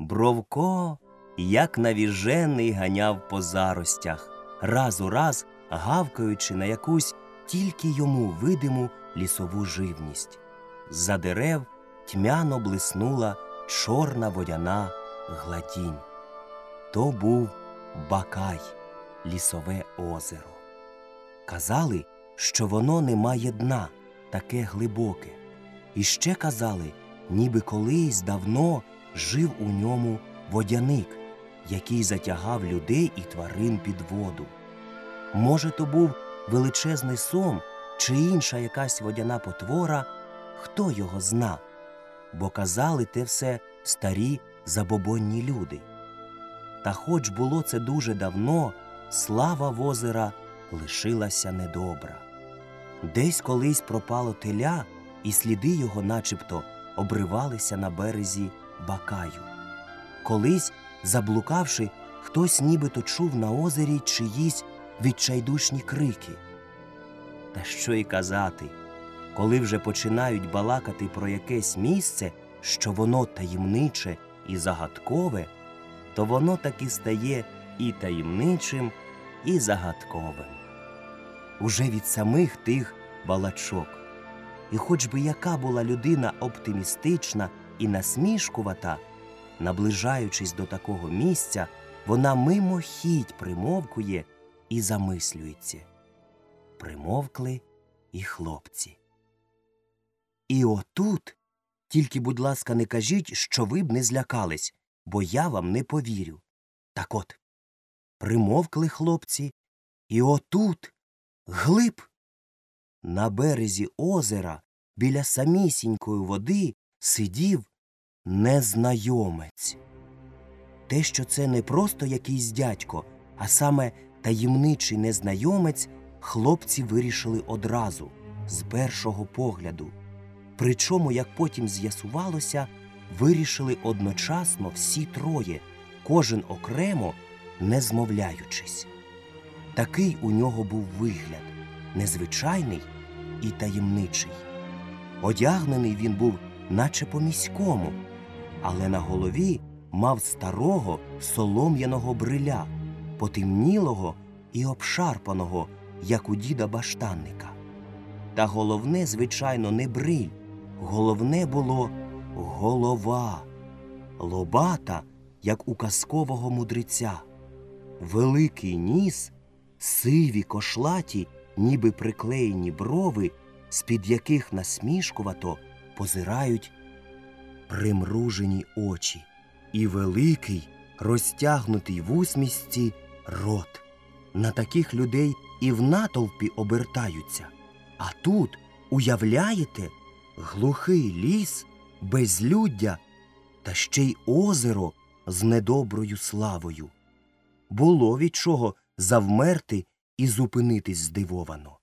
Бровко, як навіжений, ганяв по заростях, раз у раз гавкаючи на якусь тільки йому видиму лісову живність. За дерев тьмяно блиснула чорна водяна гладінь. То був Бакай, лісове озеро. Казали, що воно не має дна, таке глибоке. І ще казали, ніби колись давно жив у ньому водяник, який затягав людей і тварин під воду. Може, то був величезний сом чи інша якась водяна потвора, хто його зна, бо казали те все старі забобонні люди. Та хоч було це дуже давно, слава в озера лишилася недобра. Десь колись пропало теля, і сліди його начебто обривалися на березі бакаю. Колись, заблукавши, хтось нібито чув на озері чиїсь відчайдушні крики. Та що й казати, коли вже починають балакати про якесь місце, що воно таємниче і загадкове, то воно таки стає і таємничим, і загадковим. Уже від самих тих балачок. І хоч би яка була людина оптимістична і насмішкувата, наближаючись до такого місця, вона мимохідь примовкує і замислюється. Примовкли і хлопці. І отут, тільки, будь ласка, не кажіть, що ви б не злякались, бо я вам не повірю. Так от, примовкли хлопці, і отут, глиб, на березі озера, біля самісінької води, сидів незнайомець. Те, що це не просто якийсь дядько, а саме таємничий незнайомець, хлопці вирішили одразу, з першого погляду. Причому, як потім з'ясувалося, вирішили одночасно всі троє, кожен окремо, не змовляючись. Такий у нього був вигляд незвичайний і таємничий. Одягнений він був, наче по міському, але на голові мав старого солом'яного бриля, потемнілого і обшарпаного, як у діда баштанника. Та головне, звичайно, не бриль, головне було голова, лобата, як у казкового мудреця, великий ніс, сиві кошлаті, ніби приклеєні брови, з-під яких насмішкувато позирають примружені очі, і великий, розтягнутий в усмісті рот. На таких людей і в натовпі обертаються. А тут, уявляєте, глухий ліс, безлюддя та ще й озеро з недоброю славою. Було від чого завмерти і зупинитись здивовано.